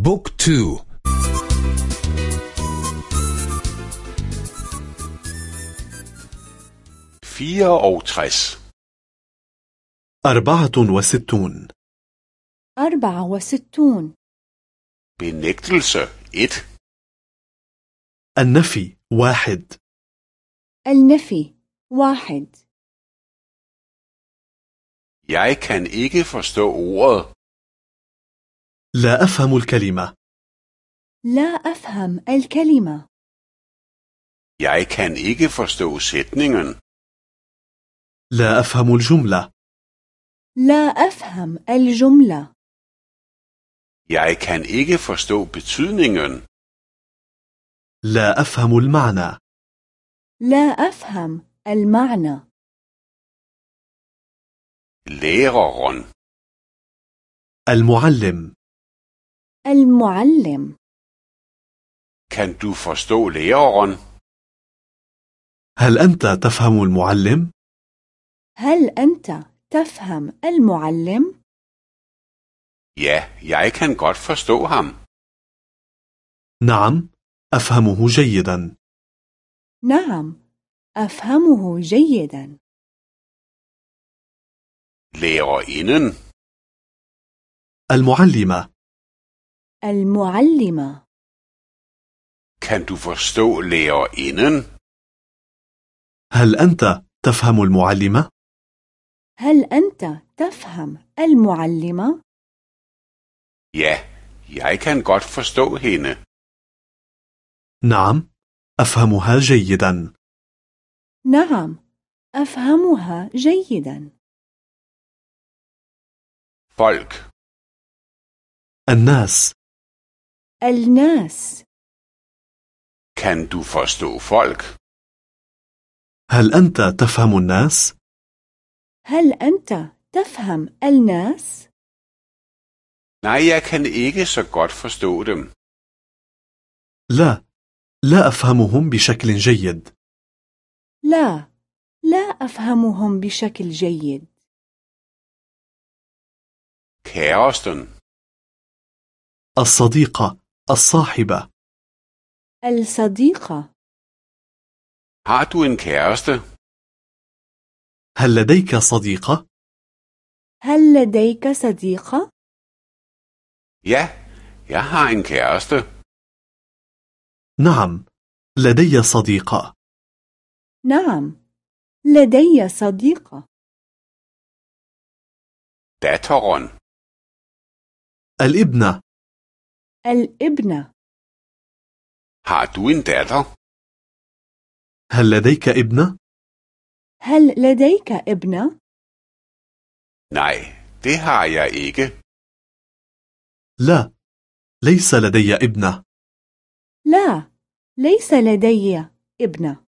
بوك تو. Fireogtres أربعة وستون. أربعة وستون. Benægtelse 1 النفي واحد. النفي واحد. Jeg kan ikke forstå ordet. لا أفهم الكلمة. لا أفهم الكلمة. Jeg kan ikke forstå sætningen. لا أفهم الجملة. لا أفهم الجملة. Jeg kan ikke forstå betydningen. لا أفهم المعنى. لا أفهم المعنى. Læreren. المعلم. المعلم Kan du forstå læreren? هل أنت تفهم المعلم؟ هل أنت تفهم المعلم؟ Ja, jeg kan godt forstå ham. نعم أفهمه جيدا نعم أفهمه جيدا Lærerinden. المعلمة المعلمة Kan du forstå lærerinden? هل أنت تفهم المعلمة؟ هل أنت تفهم المعلمة؟ Ja, jeg kan godt forstå hende. نعم أفهمها جيدا نعم أفهمها جيدا Folk. الناس الناس Kan du forstå folk? هل أنت تفهم الناس؟ هل أنت تفهم الناس؟ Nej, jeg kan ikke så godt forstå dem. لا لا أفهمهم بشكل جيد لا لا أفهمهم بشكل جيد Kæresten. الصديقة الصاحبة الصديقة Har du en kæreste? هل لديك صديقة؟ هل لديك صديقة؟ Ja, jeg har en kæreste. نعم لدي صديقة نعم لدي صديقة Datteren. الابنة الابنة Har du en datter? هل لديك ابنة؟ هل لديك ابنة؟ Nej, det har jeg ikke. لا ليس لدي ابنة لا ليس لدي ابنة